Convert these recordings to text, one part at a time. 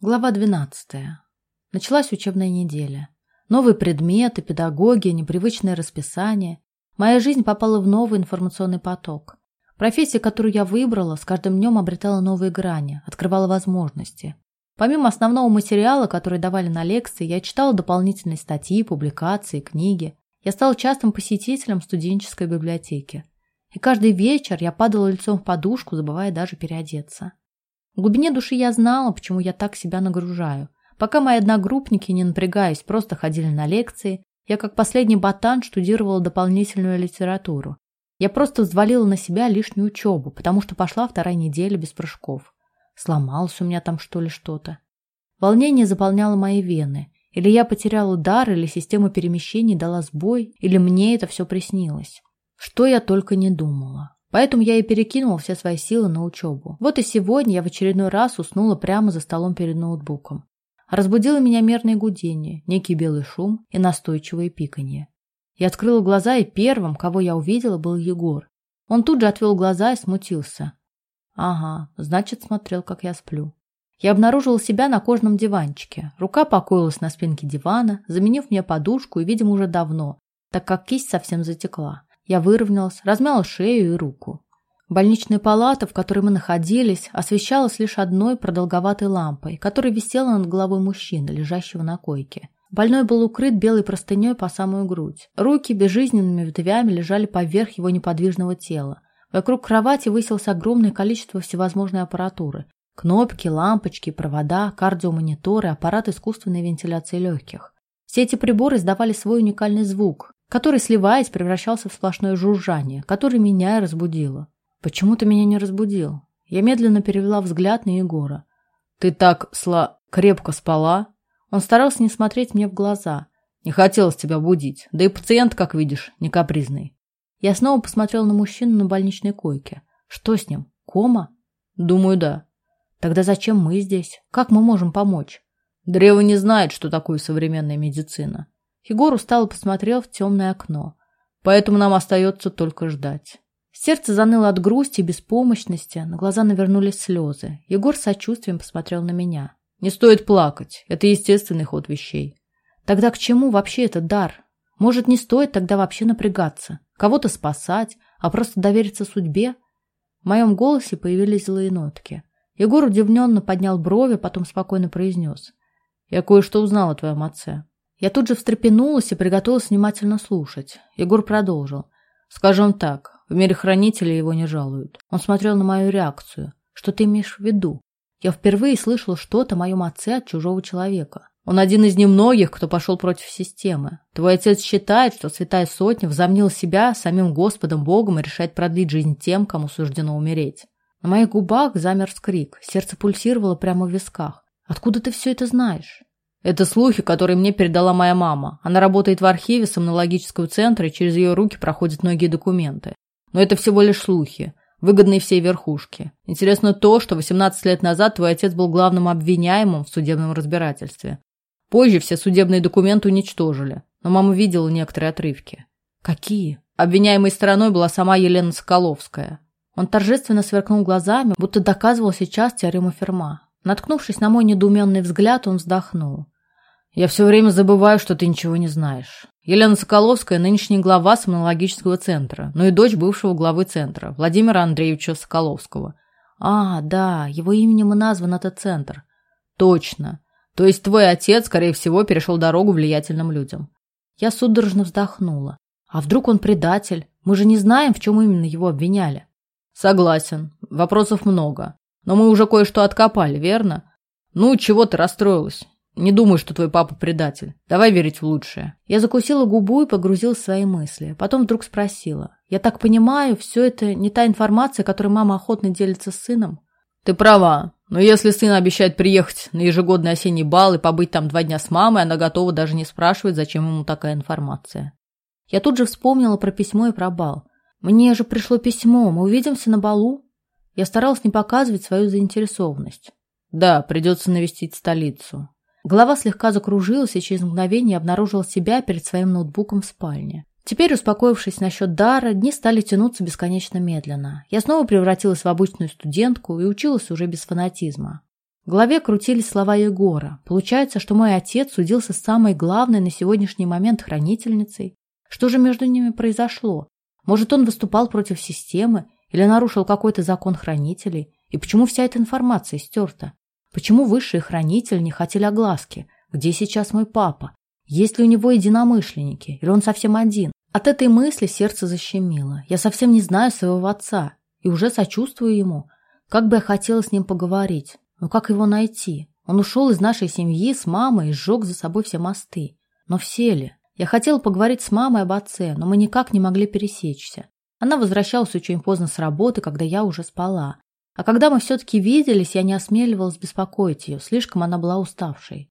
Глава 12. Началась учебная неделя. Новые предметы, педагоги, непривычное расписание. Моя жизнь попала в новый информационный поток. Профессия, которую я выбрала, с каждым днем обретала новые грани, открывала возможности. Помимо основного материала, который давали на лекции, я читала дополнительные статьи, публикации, книги. Я стала частым посетителем студенческой библиотеки. И каждый вечер я падала лицом в подушку, забывая даже переодеться. В глубине души я знала, почему я так себя нагружаю. Пока мои одногруппники, не напрягаясь, просто ходили на лекции, я как последний ботан штудировала дополнительную литературу. Я просто взвалила на себя лишнюю учебу, потому что пошла вторая неделя без прыжков. Сломалось у меня там что ли что-то. Волнение заполняло мои вены. Или я потеряла дар, или система перемещений дала сбой, или мне это все приснилось. Что я только не думала. Поэтому я и перекинула все свои силы на учебу. Вот и сегодня я в очередной раз уснула прямо за столом перед ноутбуком. Разбудило меня мерное гудение, некий белый шум и настойчивое пиканье. Я открыла глаза, и первым, кого я увидела, был Егор. Он тут же отвел глаза и смутился. Ага, значит, смотрел, как я сплю. Я обнаружила себя на кожаном диванчике. Рука покоилась на спинке дивана, заменив мне подушку, и, видимо, уже давно, так как кисть совсем затекла. Я выровнялась, размяла шею и руку. Больничная палата, в которой мы находились, освещалась лишь одной продолговатой лампой, которая висела над головой мужчины, лежащего на койке. Больной был укрыт белой простыней по самую грудь. Руки безжизненными ветвями лежали поверх его неподвижного тела. Вокруг кровати высилось огромное количество всевозможной аппаратуры. Кнопки, лампочки, провода, кардиомониторы, аппарат искусственной вентиляции легких. Все эти приборы издавали свой уникальный звук, который, сливаясь, превращался в сплошное жужжание, которое меня разбудило. Почему ты меня не разбудил? Я медленно перевела взгляд на Егора. Ты так сла... крепко спала? Он старался не смотреть мне в глаза. Не хотелось тебя будить. Да и пациент, как видишь, не капризный. Я снова посмотрел на мужчину на больничной койке. Что с ним? Кома? Думаю, да. Тогда зачем мы здесь? Как мы можем помочь? Древо не знает, что такое современная медицина. Егор устало посмотрел в темное окно. Поэтому нам остается только ждать. Сердце заныло от грусти и беспомощности, на глаза навернулись слезы. Егор с сочувствием посмотрел на меня. Не стоит плакать, это естественный ход вещей. Тогда к чему вообще этот дар? Может, не стоит тогда вообще напрягаться, кого-то спасать, а просто довериться судьбе? В моем голосе появились злые нотки. Егор удивленно поднял брови, потом спокойно произнес. «Я кое-что узнал о твоем отце. Я тут же встрепенулась и приготовилась внимательно слушать. Егор продолжил. «Скажем так, в мире хранителей его не жалуют». Он смотрел на мою реакцию. «Что ты имеешь в виду?» Я впервые слышала что-то о моем отце от чужого человека. Он один из немногих, кто пошел против системы. Твой отец считает, что Святая Сотня взомнила себя самим Господом Богом и решает продлить жизнь тем, кому суждено умереть. На моих губах замер скрик, сердце пульсировало прямо в висках. «Откуда ты все это знаешь?» Это слухи, которые мне передала моя мама. Она работает в архиве сомнологического центра, и через ее руки проходят многие документы. Но это всего лишь слухи, выгодные всей верхушке. Интересно то, что 18 лет назад твой отец был главным обвиняемым в судебном разбирательстве. Позже все судебные документы уничтожили, но мама видела некоторые отрывки. Какие? Обвиняемой стороной была сама Елена Соколовская. Он торжественно сверкнул глазами, будто доказывал сейчас теорему Ферма. Наткнувшись на мой недоуменный взгляд, он вздохнул. «Я все время забываю, что ты ничего не знаешь. Елена Соколовская – нынешний глава сомнологического центра, но и дочь бывшего главы центра, Владимира Андреевича Соколовского. А, да, его именем и назван этот центр. Точно. То есть твой отец, скорее всего, перешел дорогу влиятельным людям. Я судорожно вздохнула. А вдруг он предатель? Мы же не знаем, в чем именно его обвиняли. Согласен. Вопросов много. Но мы уже кое-что откопали, верно? Ну, чего ты расстроилась? Не думаю, что твой папа предатель. Давай верить в лучшее. Я закусила губу и погрузилась в свои мысли. Потом вдруг спросила. Я так понимаю, все это не та информация, которой мама охотно делится с сыном? Ты права. Но если сын обещает приехать на ежегодный осенний бал и побыть там два дня с мамой, она готова даже не спрашивать, зачем ему такая информация. Я тут же вспомнила про письмо и про бал. Мне же пришло письмо. Мы увидимся на балу? Я старалась не показывать свою заинтересованность. Да, придется навестить столицу. Голова слегка закружилась, и через мгновение обнаружила себя перед своим ноутбуком в спальне. Теперь, успокоившись насчет дара, дни стали тянуться бесконечно медленно. Я снова превратилась в обычную студентку и училась уже без фанатизма. В голове крутились слова Егора. Получается, что мой отец судился с самой главной на сегодняшний момент хранительницей. Что же между ними произошло? Может, он выступал против системы или нарушил какой-то закон хранителей? И почему вся эта информация стерта? Почему высшие хранители не хотели огласки? Где сейчас мой папа? Есть ли у него единомышленники? Или он совсем один? От этой мысли сердце защемило. Я совсем не знаю своего отца и уже сочувствую ему. Как бы я хотела с ним поговорить. Но как его найти? Он ушел из нашей семьи с мамой и сжег за собой все мосты. Но все ли? Я хотела поговорить с мамой об отце, но мы никак не могли пересечься. Она возвращалась очень поздно с работы, когда я уже спала. А когда мы все-таки виделись, я не осмеливалась беспокоить ее, слишком она была уставшей.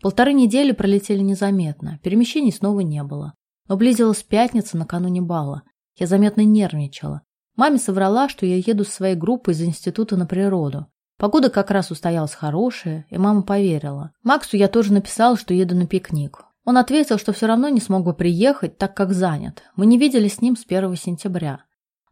Полторы недели пролетели незаметно, перемещений снова не было. Но близилась пятница накануне бала. Я заметно нервничала. Маме соврала, что я еду с своей группой из института на природу. Погода как раз устоялась хорошая, и мама поверила. Максу я тоже написала, что еду на пикник. Он ответил, что все равно не смог бы приехать, так как занят. Мы не виделись с ним с 1 сентября.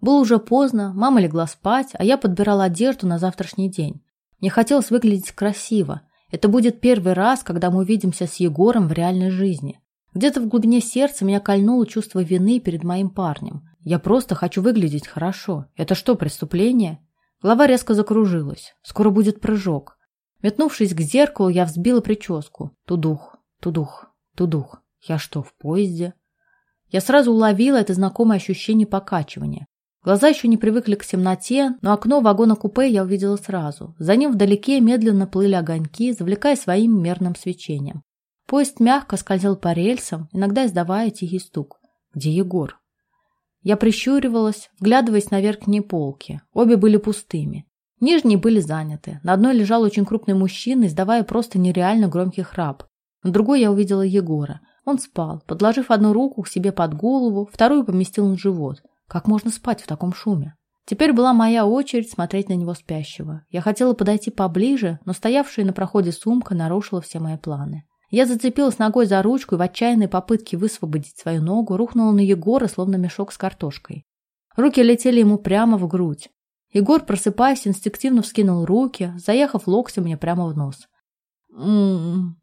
Было уже поздно, мама легла спать, а я подбирала одежду на завтрашний день. Мне хотелось выглядеть красиво. Это будет первый раз, когда мы увидимся с Егором в реальной жизни. Где-то в глубине сердца меня кольнуло чувство вины перед моим парнем. Я просто хочу выглядеть хорошо. Это что, преступление? Голова резко закружилась. Скоро будет прыжок. Метнувшись к зеркалу, я взбила прическу. Тудух, тудух, тудух. Я что, в поезде? Я сразу уловила это знакомое ощущение покачивания. Глаза еще не привыкли к темноте, но окно вагона-купе я увидела сразу. За ним вдалеке медленно плыли огоньки, завлекая своим мерным свечением. Поезд мягко скользил по рельсам, иногда издавая тихий стук. Где Егор? Я прищуривалась, вглядываясь на верхние полки. Обе были пустыми. Нижние были заняты. На одной лежал очень крупный мужчина, издавая просто нереально громкий храп. На другой я увидела Егора. Он спал, подложив одну руку к себе под голову, вторую поместил на живот. Как можно спать в таком шуме? Теперь была моя очередь смотреть на него спящего. Я хотела подойти поближе, но стоявшая на проходе сумка нарушила все мои планы. Я зацепилась ногой за ручку и в отчаянной попытке высвободить свою ногу рухнула на Егора, словно мешок с картошкой. Руки летели ему прямо в грудь. Егор, просыпаясь, инстинктивно вскинул руки, заехав локтем мне прямо в нос. «М-м-м».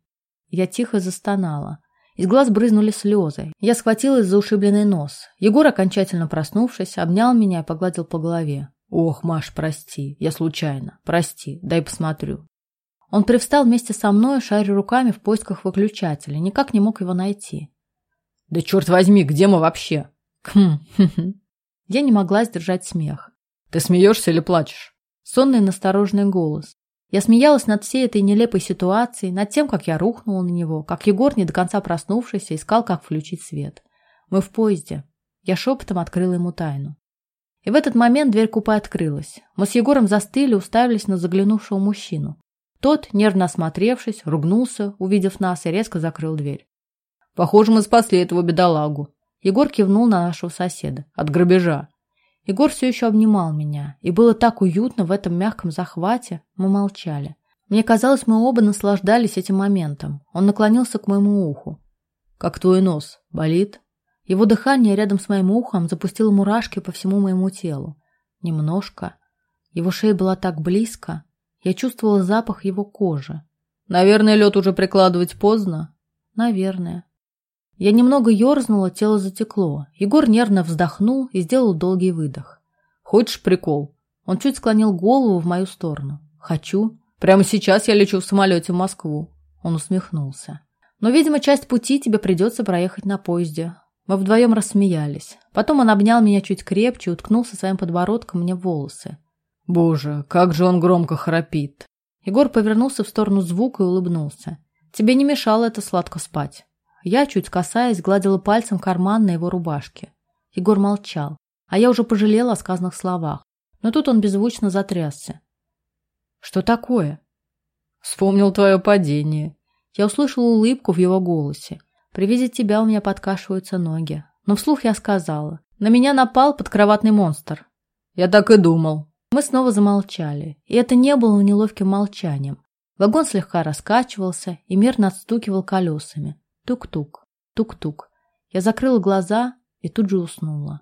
Я тихо застонала. Из глаз брызнули слезы. Я схватилась за ушибленный нос. Егор, окончательно проснувшись, обнял меня и погладил по голове. «Ох, Маш, прости, я случайно. Прости, дай посмотрю». Он привстал вместе со мной, шаря руками в поисках выключателя. Никак не мог его найти. «Да черт возьми, где мы вообще?» «Хм, Я не могла сдержать смех. «Ты смеешься или плачешь?» Сонный настороженный голос. Я смеялась над всей этой нелепой ситуацией, над тем, как я рухнула на него, как Егор, не до конца проснувшийся, искал, как включить свет. Мы в поезде. Я шепотом открыла ему тайну. И в этот момент дверь купе открылась. Мы с Егором застыли, уставились на заглянувшего мужчину. Тот, нервно осмотревшись, ругнулся, увидев нас, и резко закрыл дверь. «Похоже, мы спасли этого бедолагу». Егор кивнул на нашего соседа. «От грабежа». Егор все еще обнимал меня, и было так уютно в этом мягком захвате, мы молчали. Мне казалось, мы оба наслаждались этим моментом. Он наклонился к моему уху. «Как твой нос? Болит?» Его дыхание рядом с моим ухом запустило мурашки по всему моему телу. Немножко. Его шея была так близко. Я чувствовала запах его кожи. «Наверное, лед уже прикладывать поздно?» «Наверное». Я немного ерзнула, тело затекло. Егор нервно вздохнул и сделал долгий выдох. «Хочешь прикол?» Он чуть склонил голову в мою сторону. «Хочу. Прямо сейчас я лечу в самолете в Москву». Он усмехнулся. «Но, видимо, часть пути тебе придется проехать на поезде». Мы вдвоем рассмеялись. Потом он обнял меня чуть крепче и уткнулся своим подбородком мне в волосы. «Боже, как же он громко храпит!» Егор повернулся в сторону звука и улыбнулся. «Тебе не мешало это сладко спать». Я, чуть касаясь, гладила пальцем карман на его рубашке. Егор молчал, а я уже пожалела о сказанных словах. Но тут он беззвучно затрясся. «Что такое?» «Вспомнил твое падение». Я услышала улыбку в его голосе. При виде тебя у меня подкашиваются ноги. Но вслух я сказала. На меня напал подкроватный монстр. Я так и думал. Мы снова замолчали, и это не было неловким молчанием. Вагон слегка раскачивался и мерно отстукивал колесами. Тук-тук, тук-тук. Я закрыла глаза и тут же уснула.